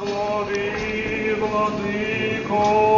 Благослови, Владыко.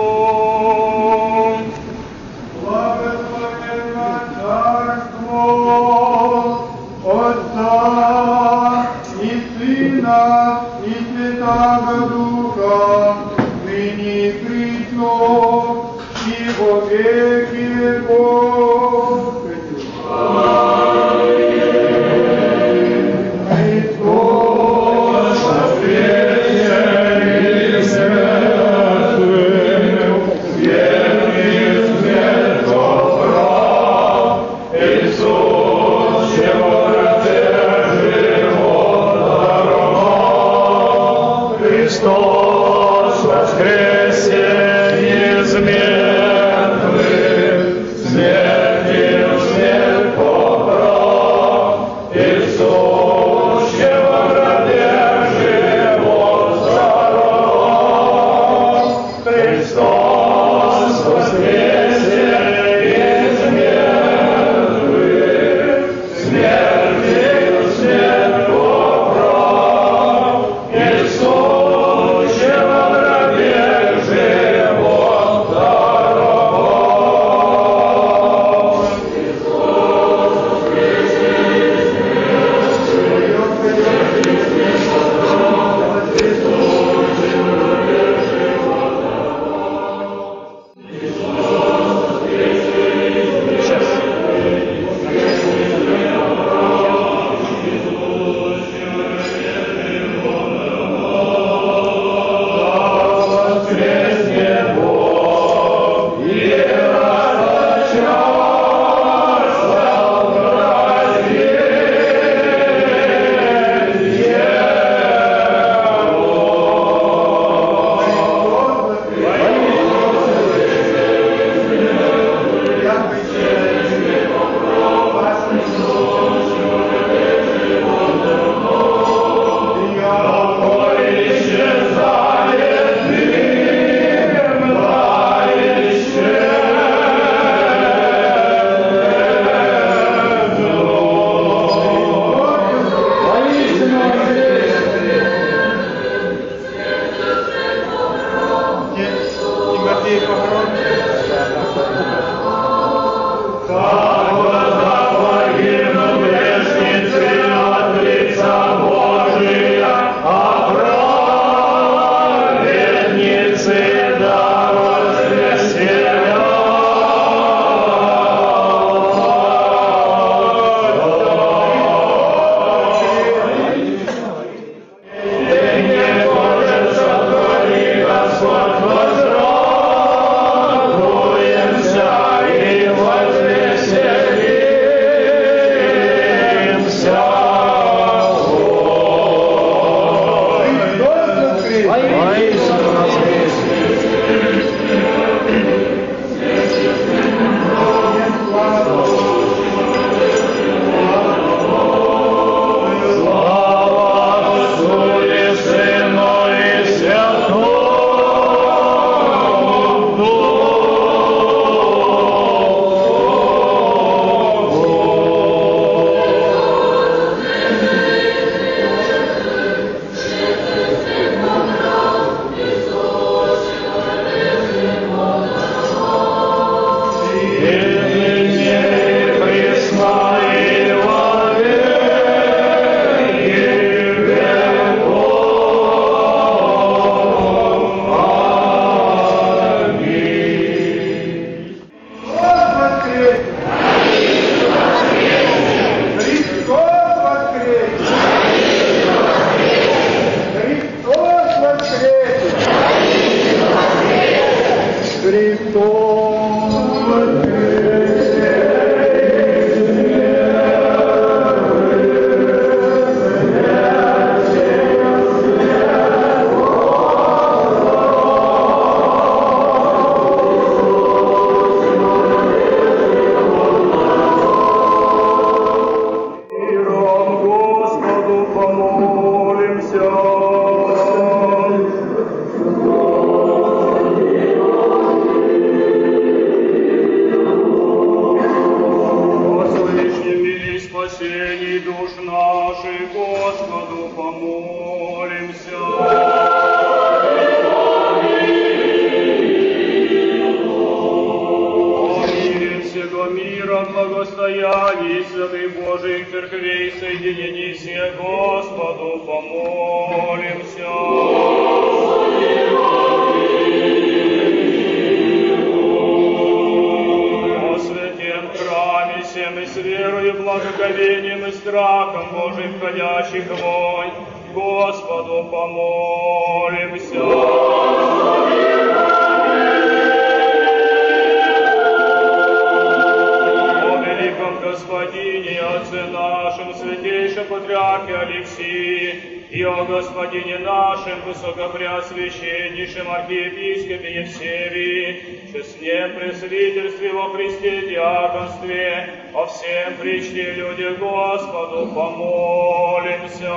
Господине нашем, Высокопреосвященнейшем Архиепископе Евсевии, честнем пресвитерстве во Христе диаконстве, о всем причте люди Господу помолимся.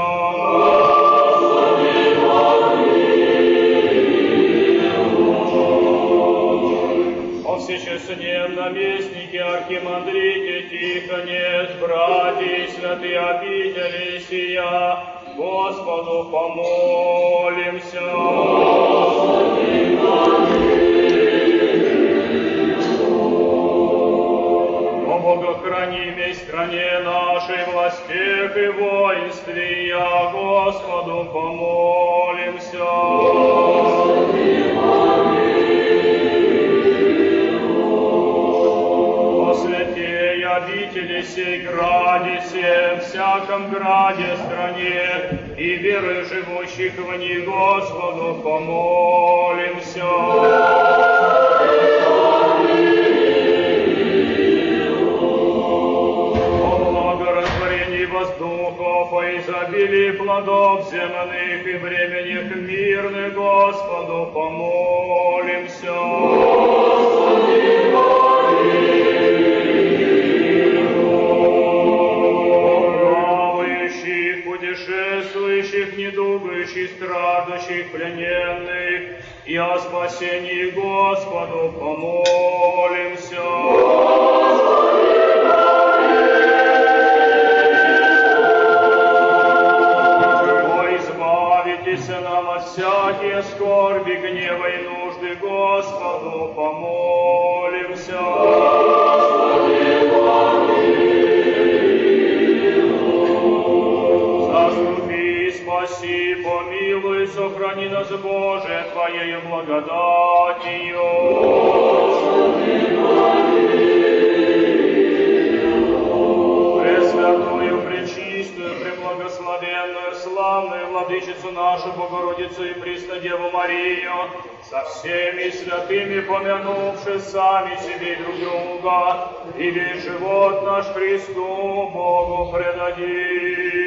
О всечестнем наместнике архимандрите Тихоне, братья и святые обители сия, Господу помолимся. О богохранимой стране нашей, властях и воинстве, я Господу помолимся. О обители сей граде, всем всяком граде стране, и веры живущих в ней Господу помолимся. Воздухов, о изобилии плодов земных и временях мирных Господу помолимся. плавающих, недугающих, страждущих, плененных, и о спасении Господу помолимся. О, избавитесь нам от всякие скорби, гнева и нужды Господу помолимся. Сохрани нас, Боже, Твоею благодатью. Пресвятую, пречистую, преблагословенную, славную Владычицу нашу Богородицу и Престодеву Марию, со всеми святыми помянувши сами себе друг друга, и весь живот наш Христу Богу предадим.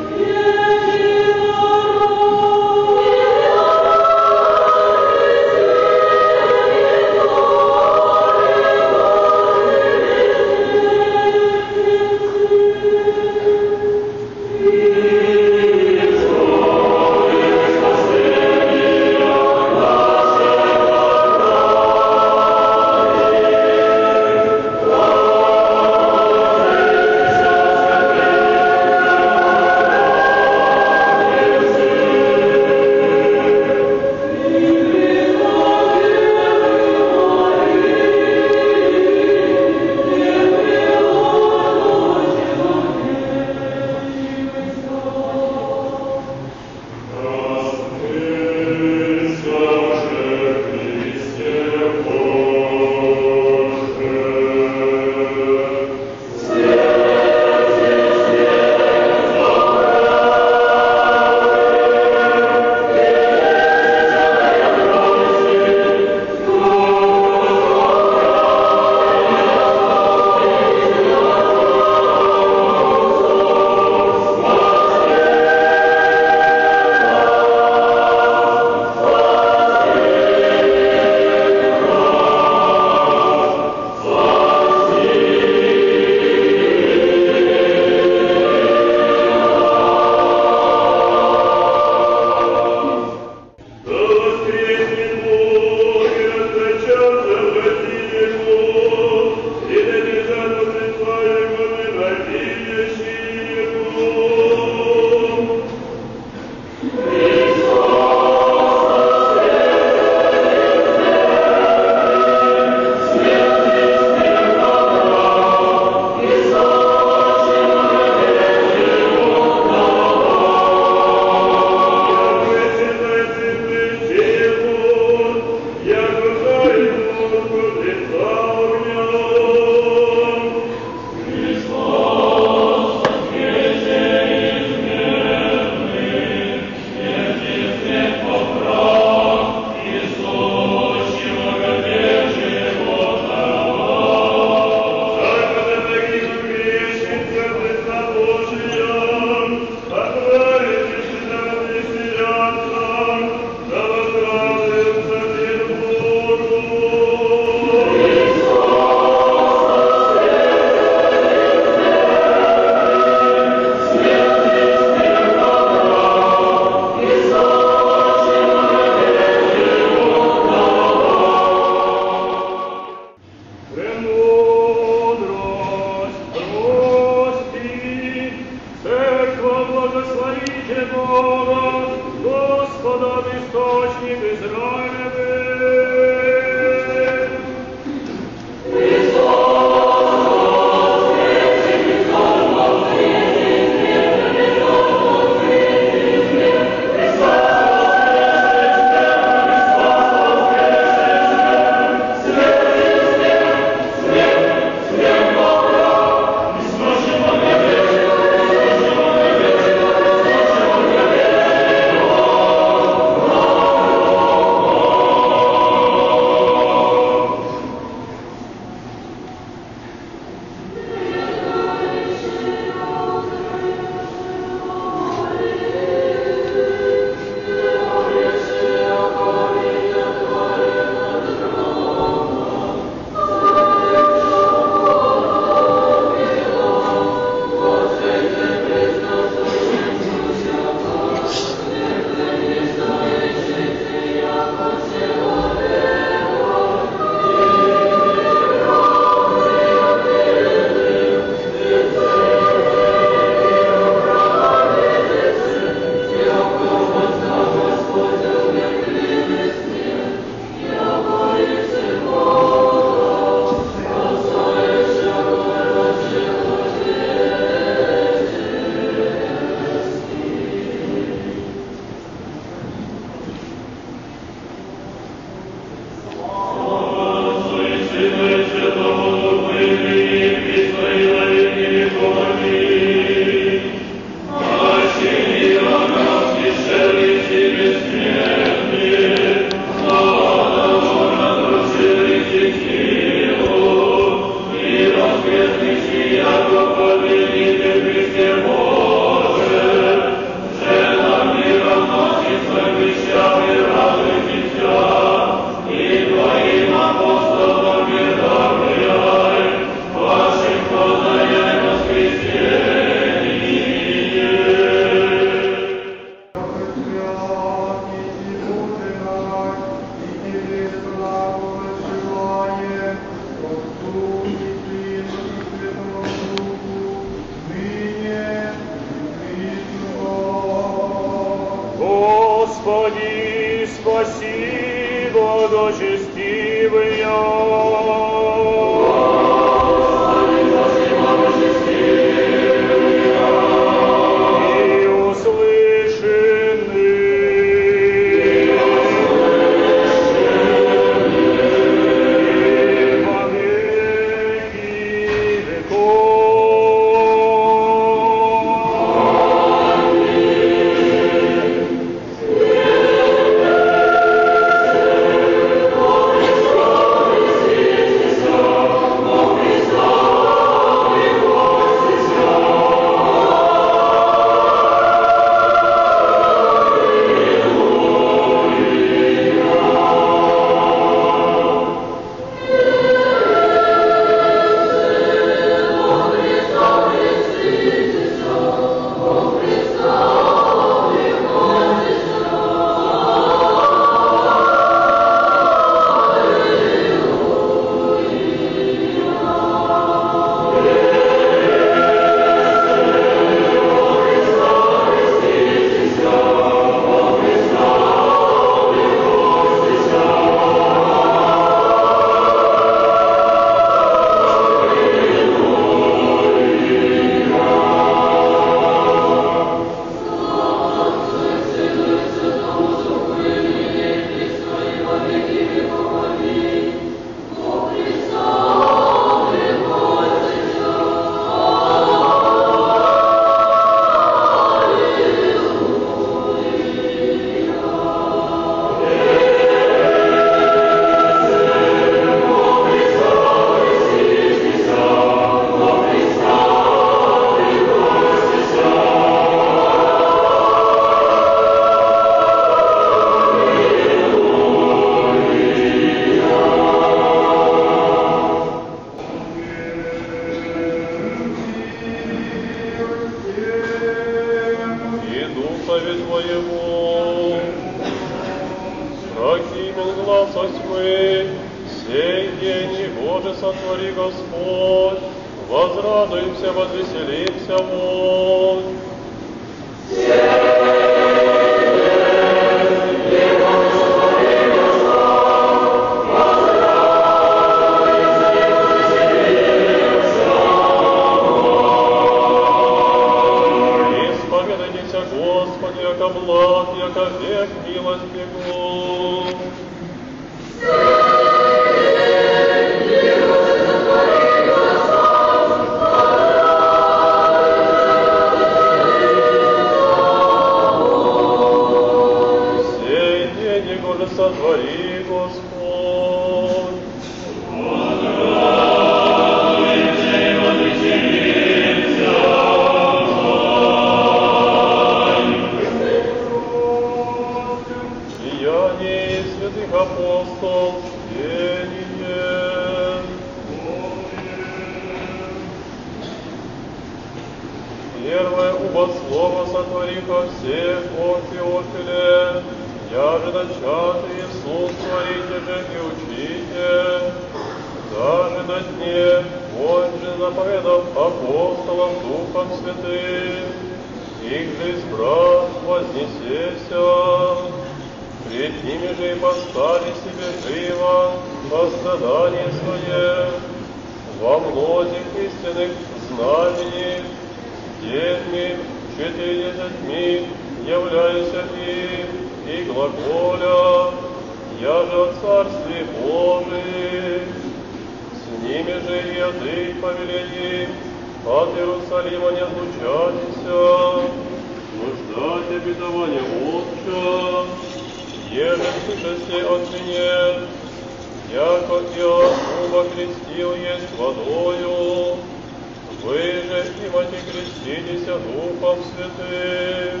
Тя Духом Святым,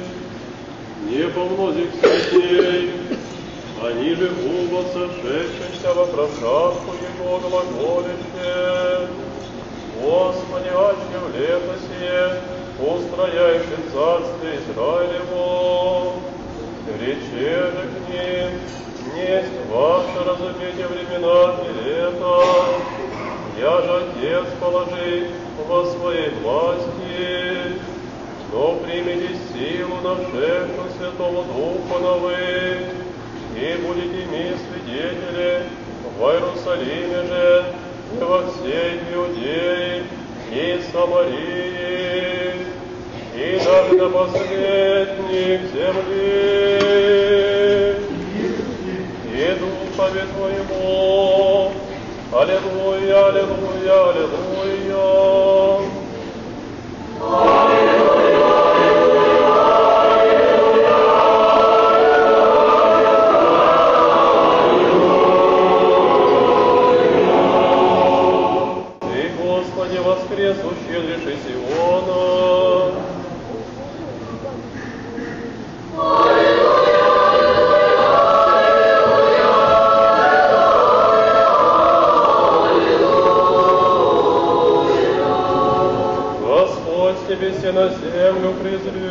не по помнозик святей, они же губо сошедшимся во просадку Его глаголище. Господи, отче в лето сие, устрояешь и царство Израилево, речены к ним, несть ваше разумение времена и лето, я же Отец положи во своей власти, но примите силу нашего Святого Духа на вы, и будете ми свидетели в Иерусалиме же, и во всей Иудее, и Самарии, и даже на последних земли. Иду совет моему, Аллилуйя, Аллилуйя, Аллилуйя. Аллилуйя. Воскресущий, реши Сиона. Господь с небесе на землю презрел.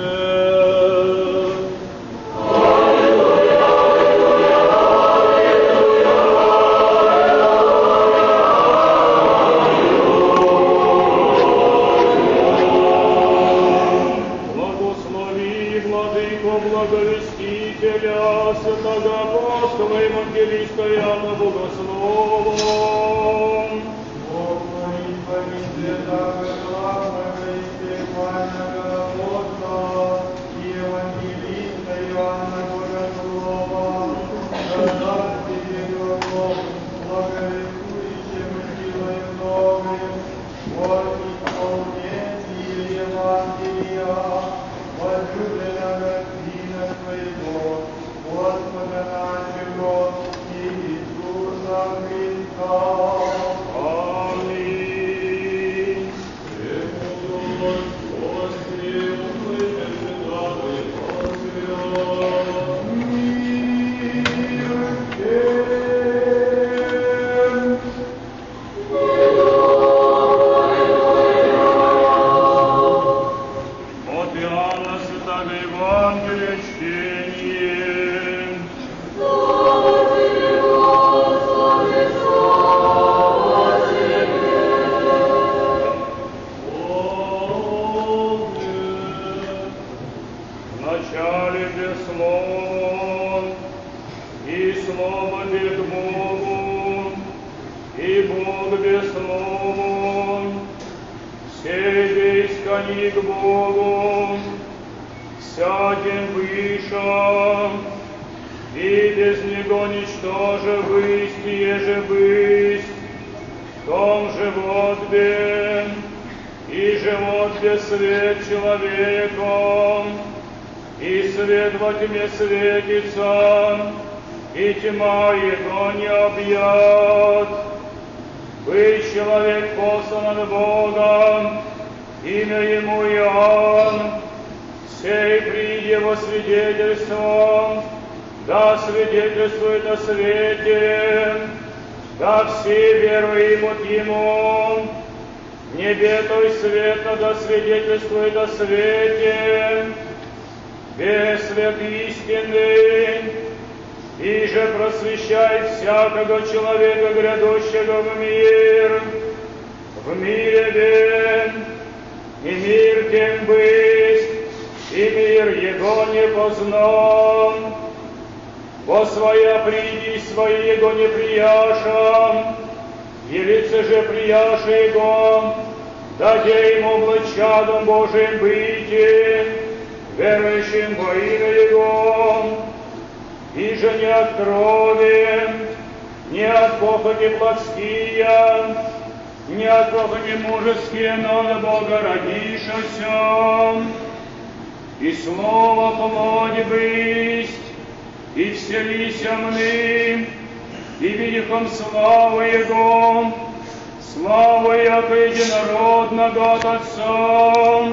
Христа. Слово плоть бысть, и вселися мны, и видихом славу Его, славу яко единородного от Отца,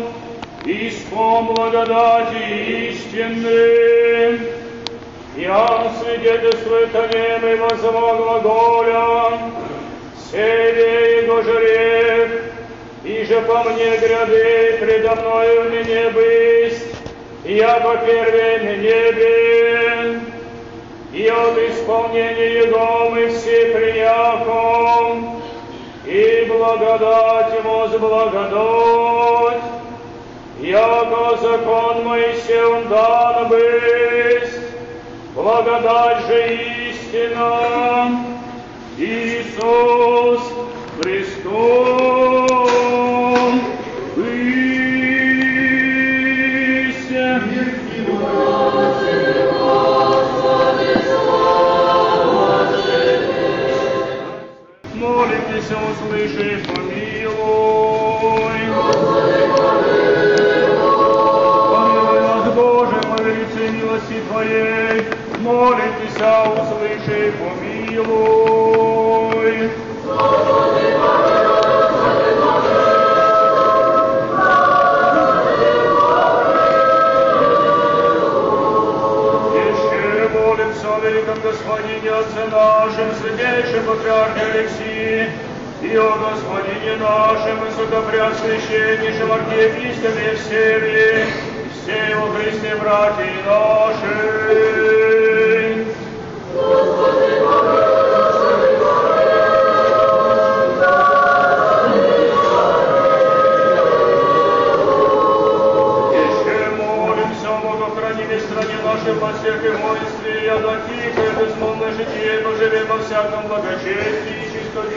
и испом благодати истины. Я свидетельствует о нем и возво глаголя, себе его жреб, и же по мне гряды предо мною мне быть, я по первой небе, и от исполнения Его мы все прияхом, и благодать возблагодать, яко закон Моисеем дан бысть, благодать же истина, Иисус Христос, Молитесь, услыши, помилуй. Помилуй нас, Боже, по велице милости Твоей. Молитесь, услыши, помилуй. Еще о великом Господине Отце нашем, святейшем Патриархе Алексии, и о Господине нашем, высокопреосвященнейшем архиепископе Евсевии, все его Христе братья наши. Еще молимся о Богохранимой стране нашей во всех и воинстве, и о тихое безмолвное житие поживем во всяком благочестии и чистоте.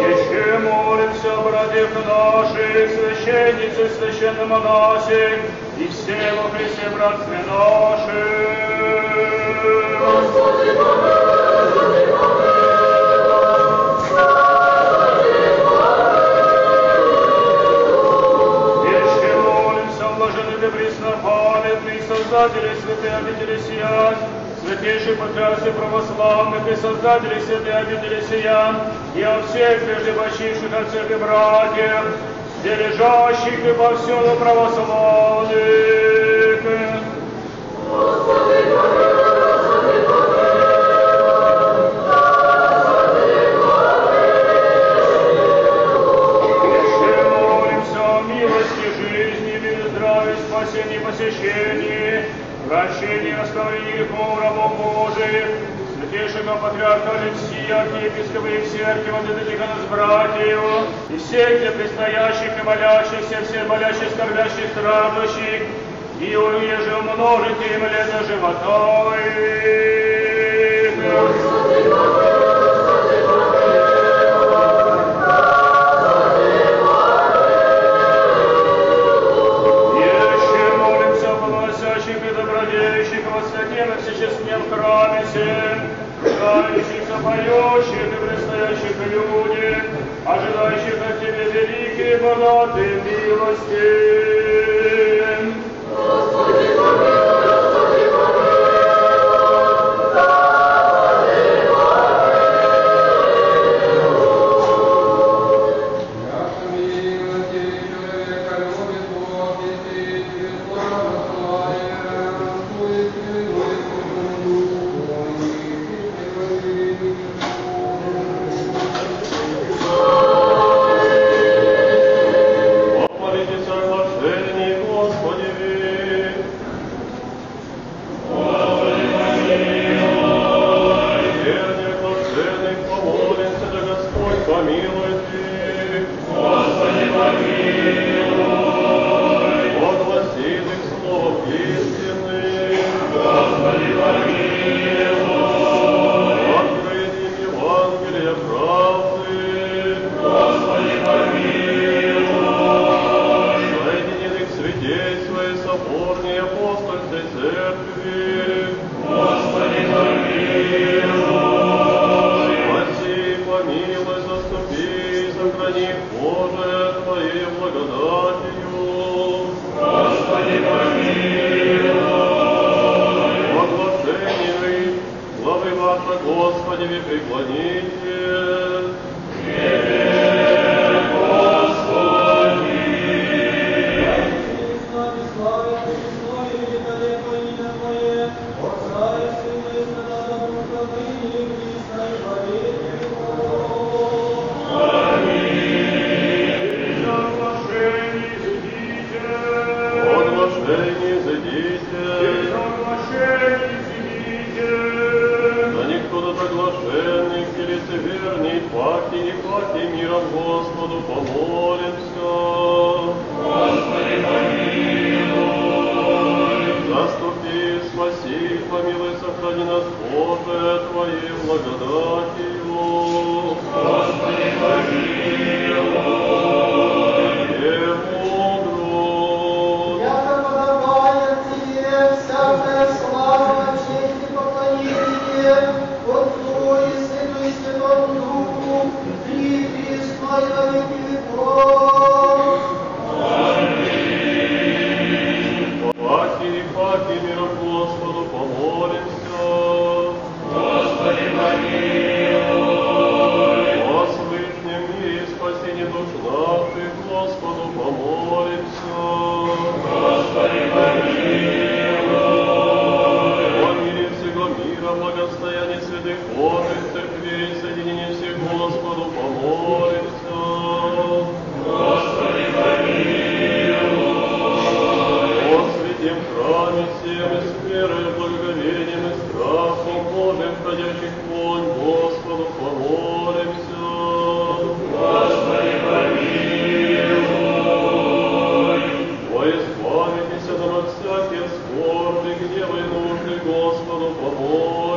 Еще молимся о братьях наших, священнице, священном монасе, и все во Христе братстве нашим. Еще преснопамятный Создателе святой обители сия, святейших патриархе православных и Создателе святой обители сия, и о всех прежде почивших отцах и братьях, где лежащих и повсюду православных. Еще молимся о посещении, прощении, расставлении грехов рабов Божиих, святейшего патриарха Алексия, архиепископа и все архивладыка с братьев, и всех, где предстоящих и молящихся, всех молящих, скорбящих, страждущих, и уеже умножите им лето живота их. Всем, кающихся, поющих и предстоящих людях, ожидающих от Тебе великие богатые милости. Господу помолимся.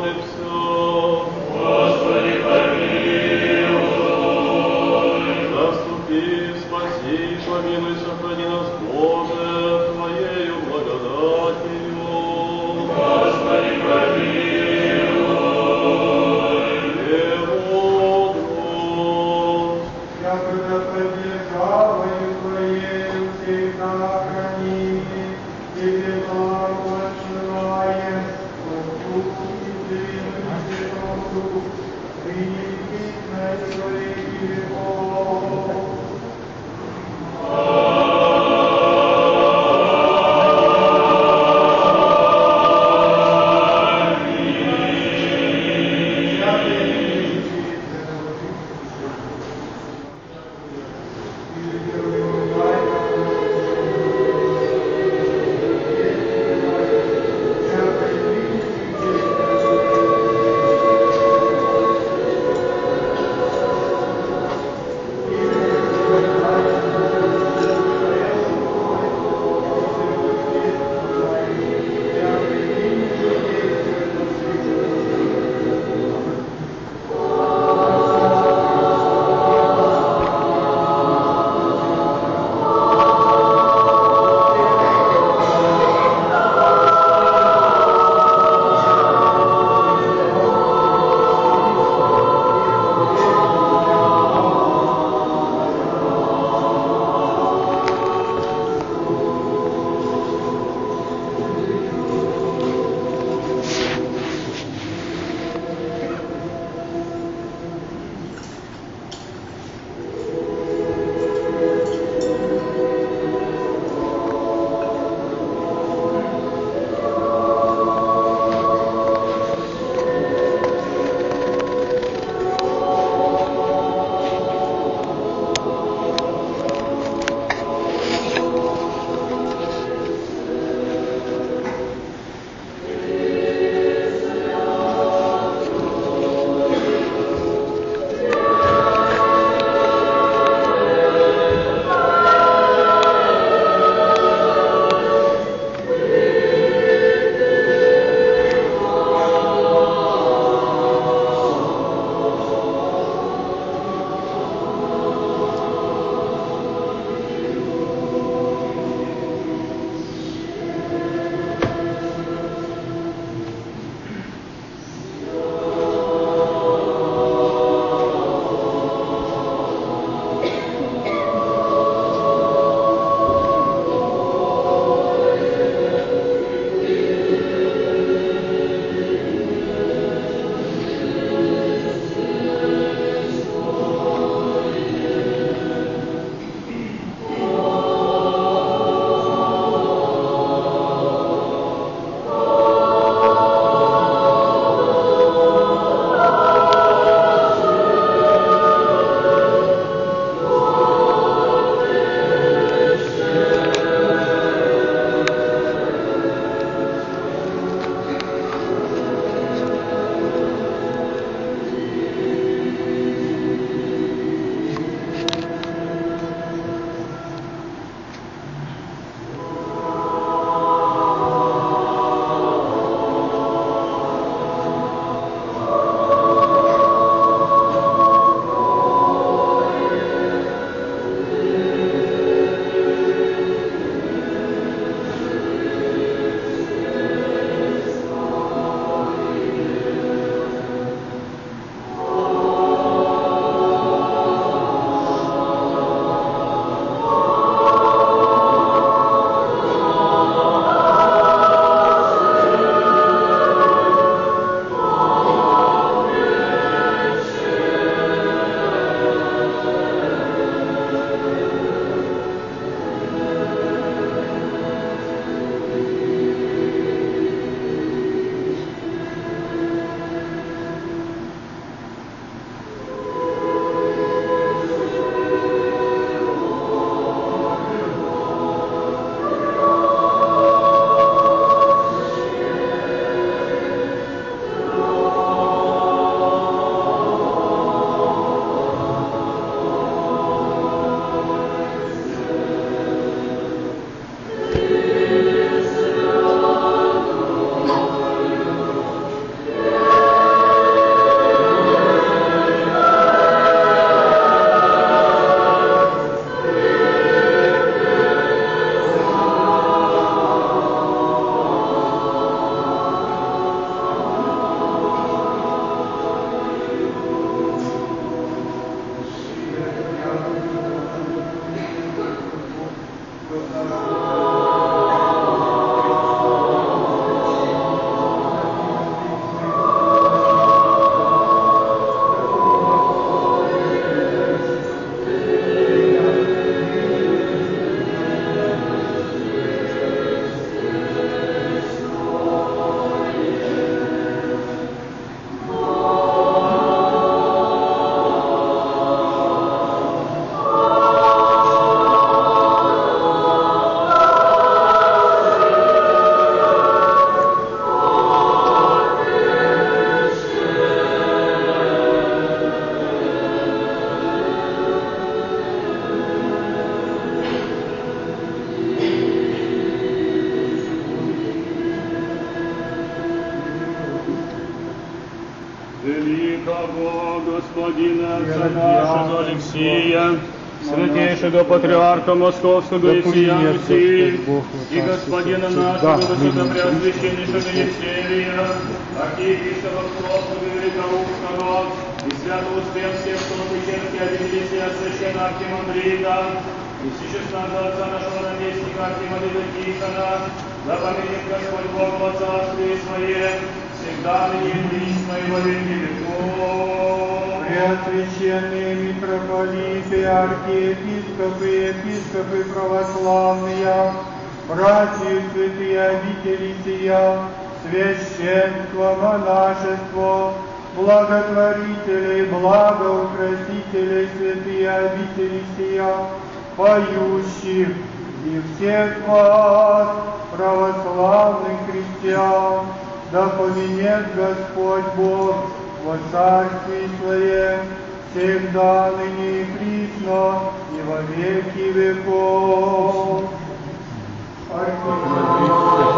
Патриарха Московского и всея Руси, и господина нашего высокопреосвященнейшего Евсевия, архиепископа Псковского и Великоустного, и святоуспех всех, кто на Печерске объединились и священного архимандрита, и всечестного отца нашего наместника Архимандрита Тихона, да поменит Господь Бог во царстве своем, всегда ныне и и во веки веков. Преосвященные митрополиты, архиепископы и епископы православные, братья святые обители сия, священство, монашество, благотворителей, благоукрасителей, святые обители сия, поющих и всех вас, православных христиан, да поменет Господь Бог во Царстве Своем, всегда ныне и присно, и во веки веков. Исполни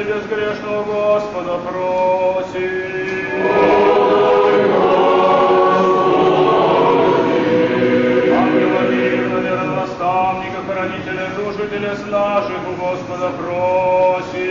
и безгрешного Господа просим. Ангела мирно, верного наставника, хранителя душ и телес наших у Господа просим.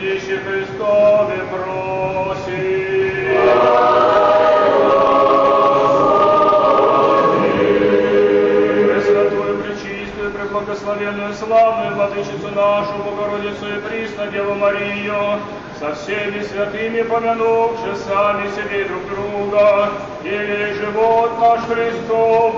Судище Христове просим. Пресвятую, пречистую, преблагословенную, славную Владычицу нашу, Богородицу и Присно Деву Марию, со всеми святыми помянувши сами себе друг друга, или живот наш Христу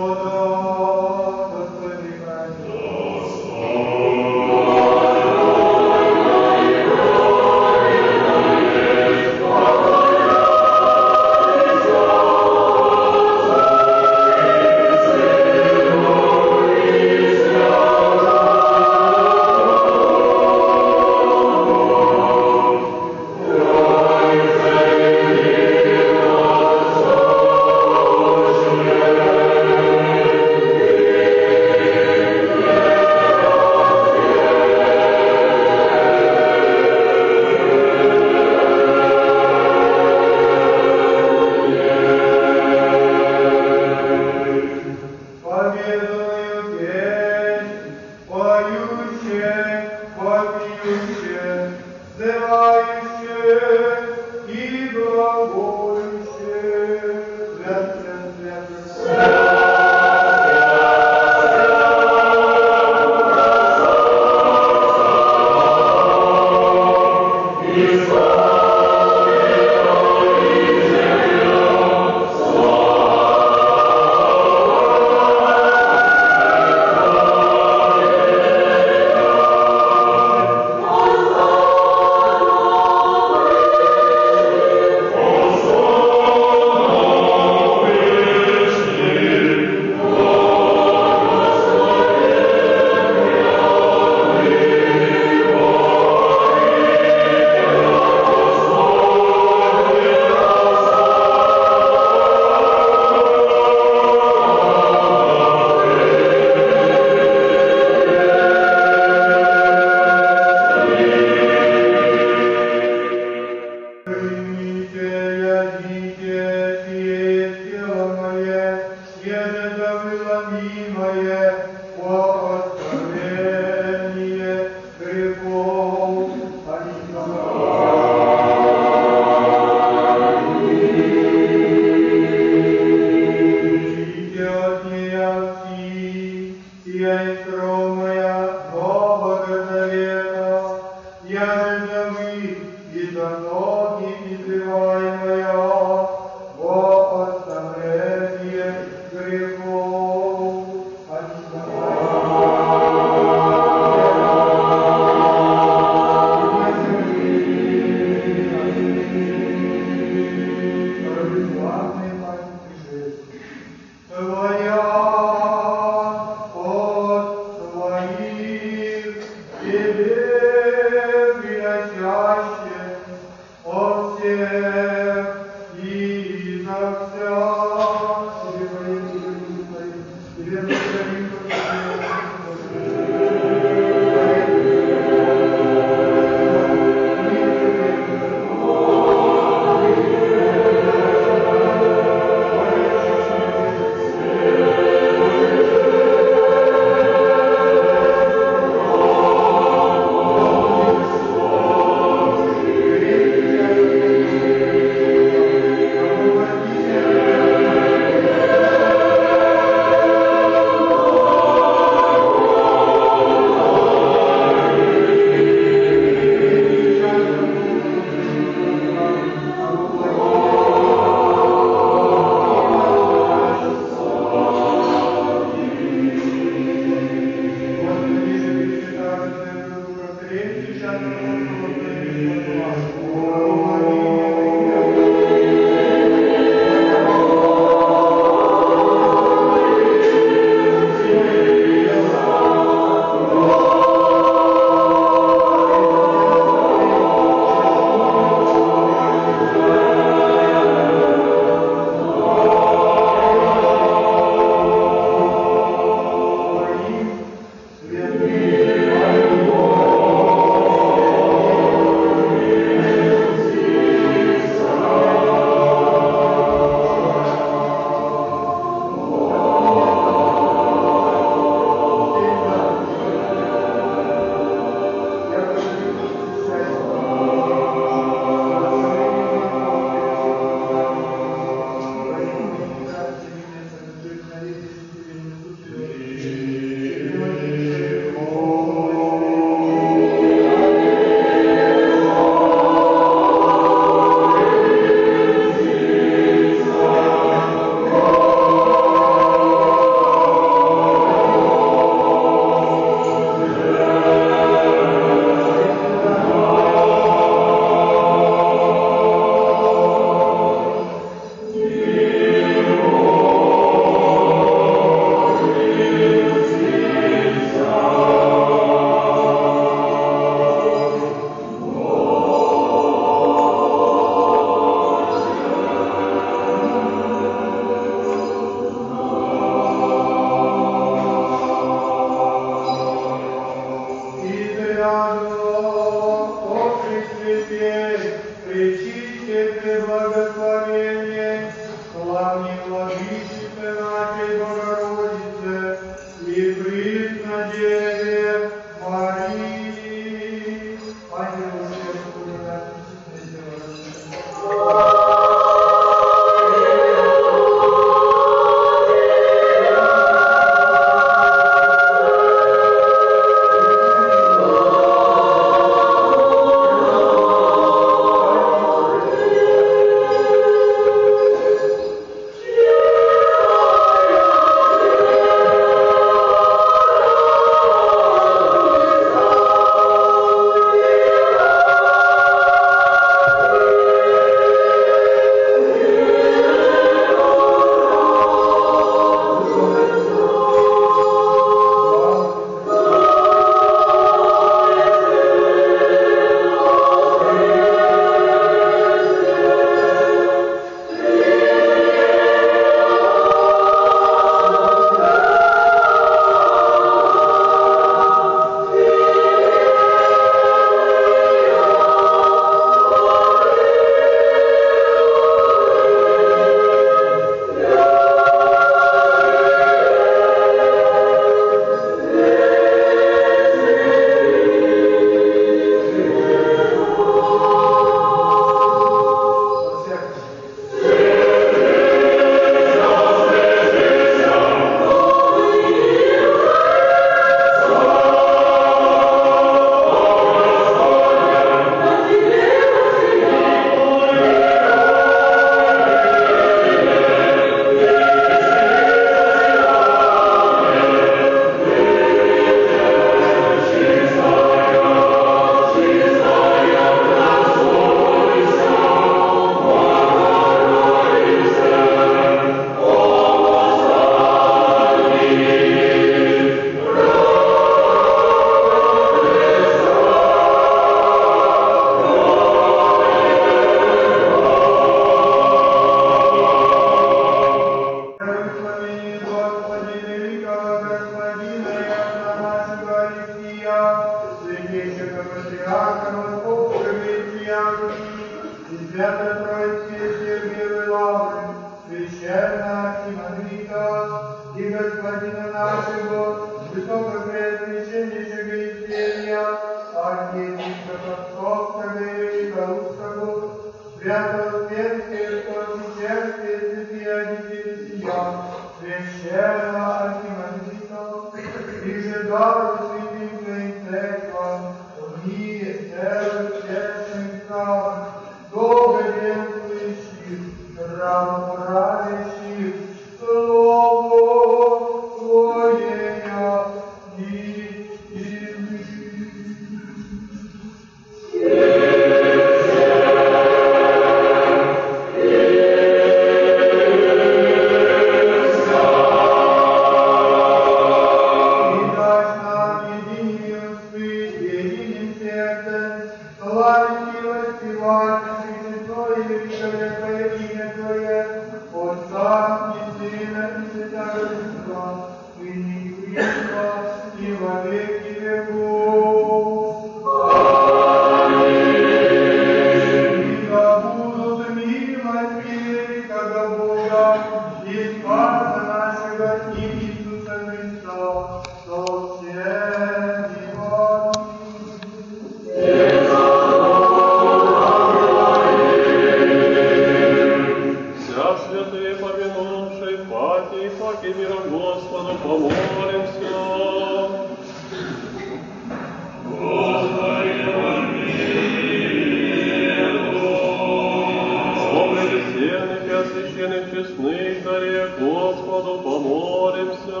тебе честных Господу помолимся.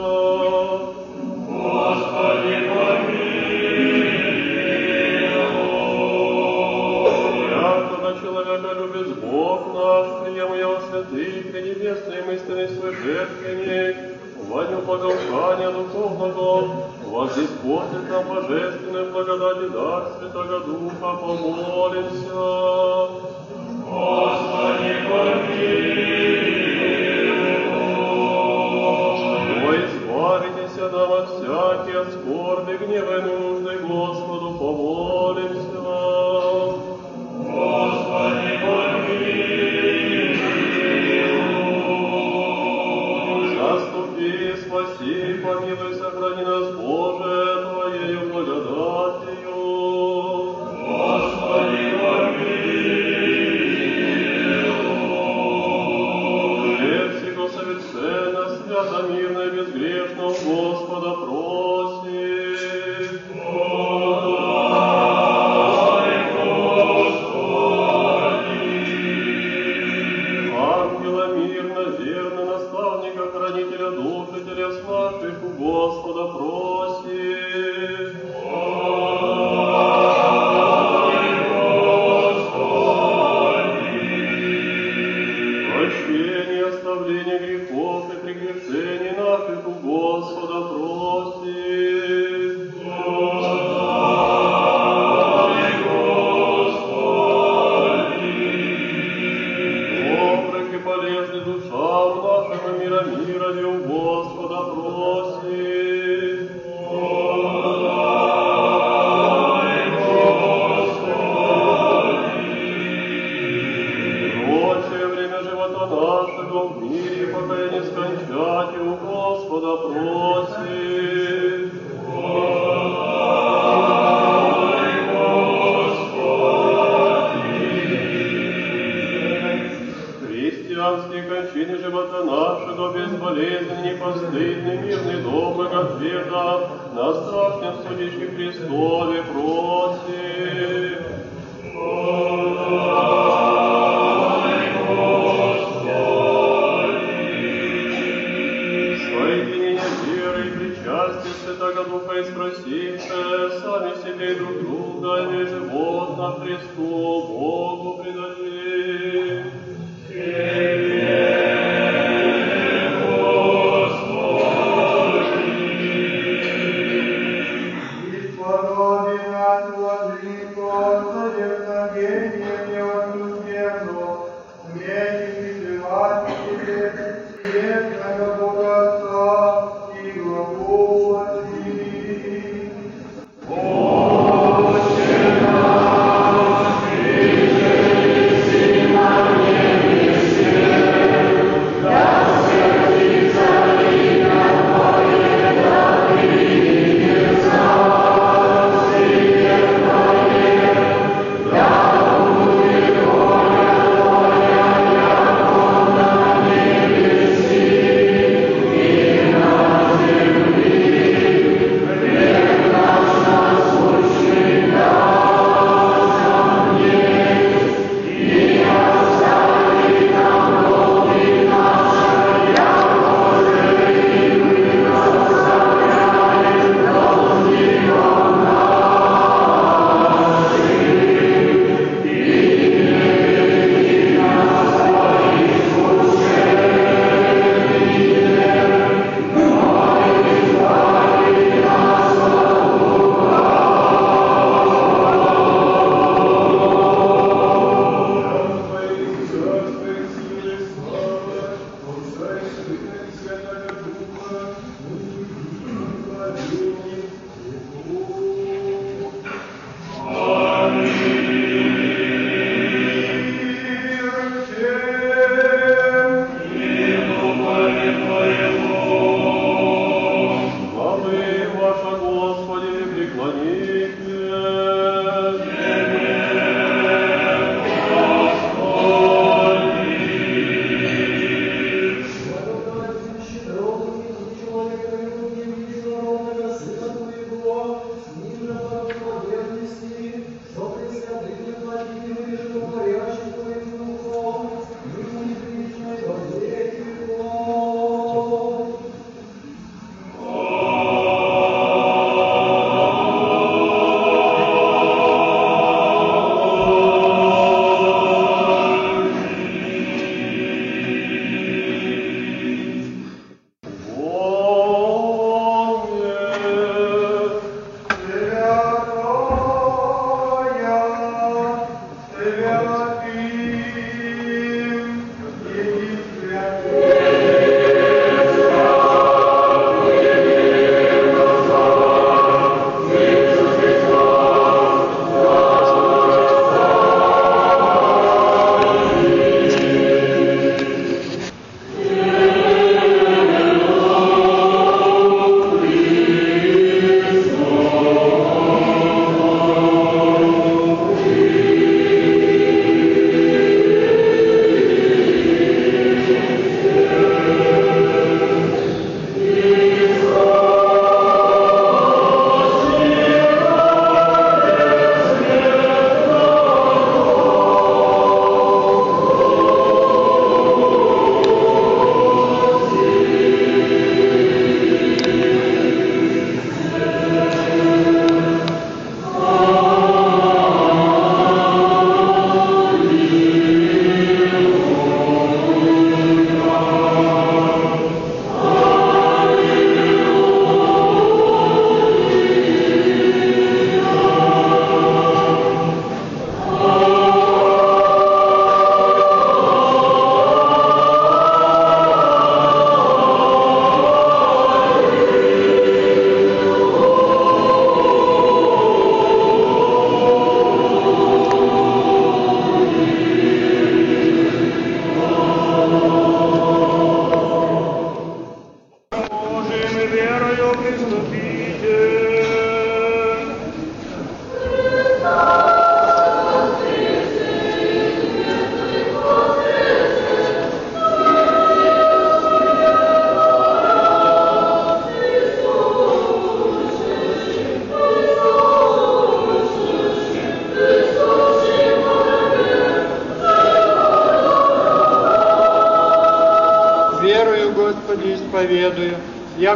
Господи, помилуй. Ясно на человека любит Бог наш, прием его святый, пренебесный мысленный священник, во дню поголкания духовного, воздействует нам божественной благодати дар Святого Духа, помолимся. Господу помолимся. Господи, помолимся.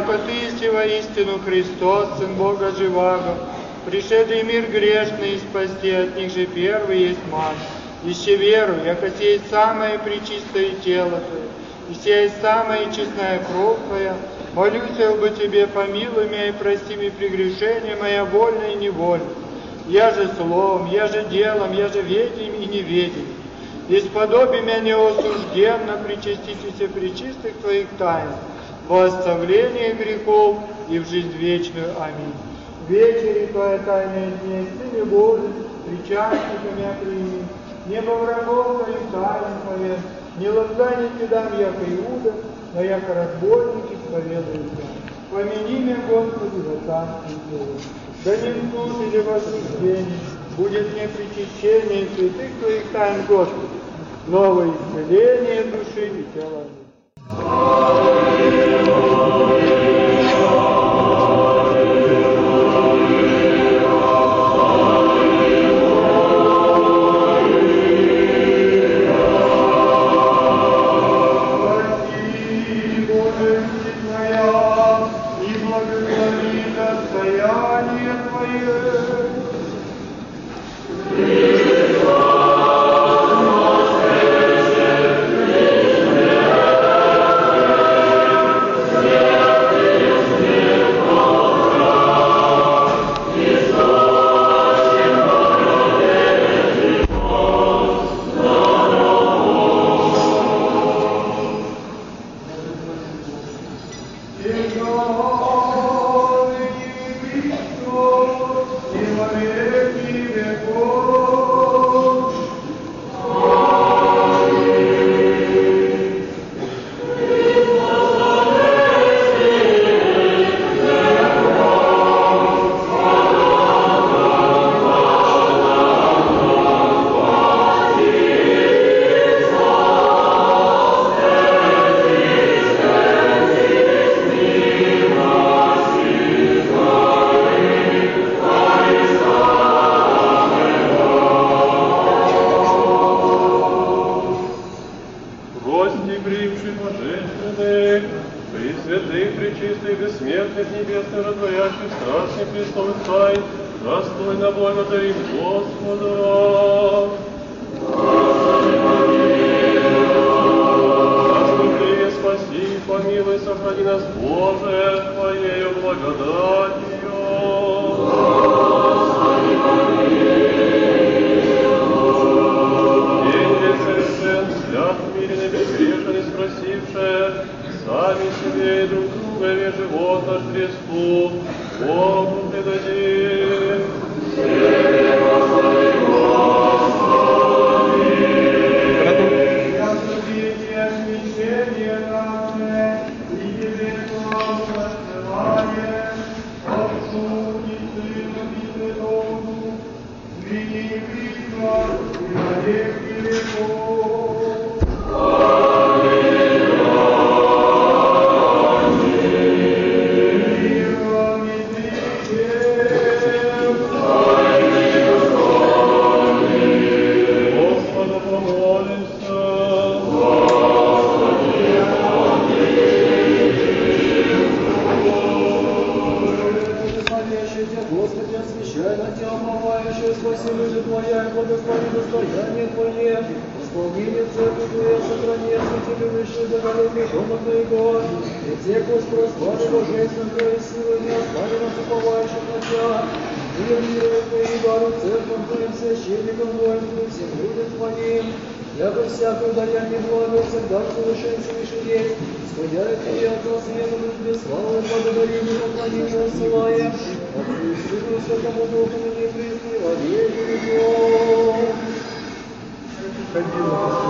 Яко Ты есть воистину Христос, Сын Бога Живаго, пришедший мир грешный и спасти, от них же первый есть мать. Еще веру, яко сей самое пречистое тело Твое, и сей самая честная кровь Твоя, молюсь я бы Тебе, помилуй меня и прости мне прегрешения моя вольно и невольно. Я же словом, я же делом, я же ведением и неведением. Исподоби меня неосужденно причаститесь причистых Твоих тайн, во оставление грехов и в жизнь вечную. Аминь. Вечери Твоя тайная дней, Сыне Божий, причастниками прими, небо врагов Твоих тайн Твоих, не лобзание Ти дам, яко Иуда, но яко разбойник исповедую Тебя. Помяни меня, Господи, во Царстве Твоем. Да не в суд или в осуждение, будет мне причащение святых Твоих тайн, Господи, новое исцеление души и тела. Прости,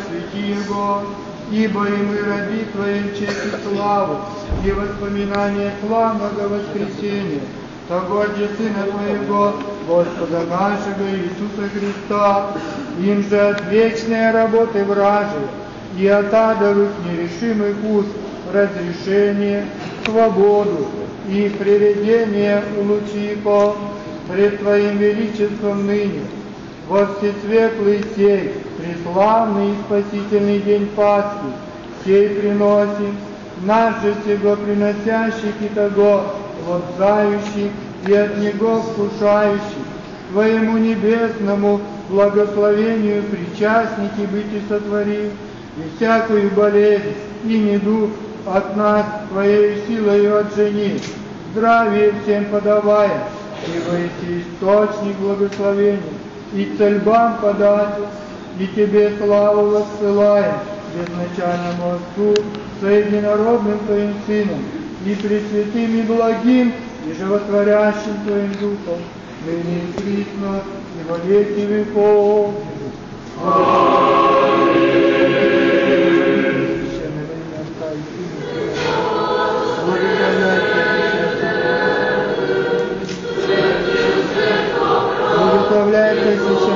освети Его, ибо и мы раби Твоим честь и славу, и воспоминание славного воскресения, того же Сына Твоего, Господа нашего Иисуса Христа, им же от вечной работы вражи и от адовых нерешимых уст разрешение, свободу и приведение улучико пред Твоим величеством ныне, во всесветлый сей, преславный и спасительный день Пасхи, сей приносим, наш же сего приносящих и того, лобзающий и от него вкушающий, Твоему небесному благословению причастники быть и сотворив, и всякую болезнь и недуг от нас Твоей силою отжени, здравие всем подавая, ибо есть источник благословения, и цельбам податель, и Тебе славу воссылаем, безначальному Отцу, со единородным Твоим Сыном, и пресвятым и благим, и животворящим Твоим Духом, ныне и присно, и во веки веков. Благословляйте священное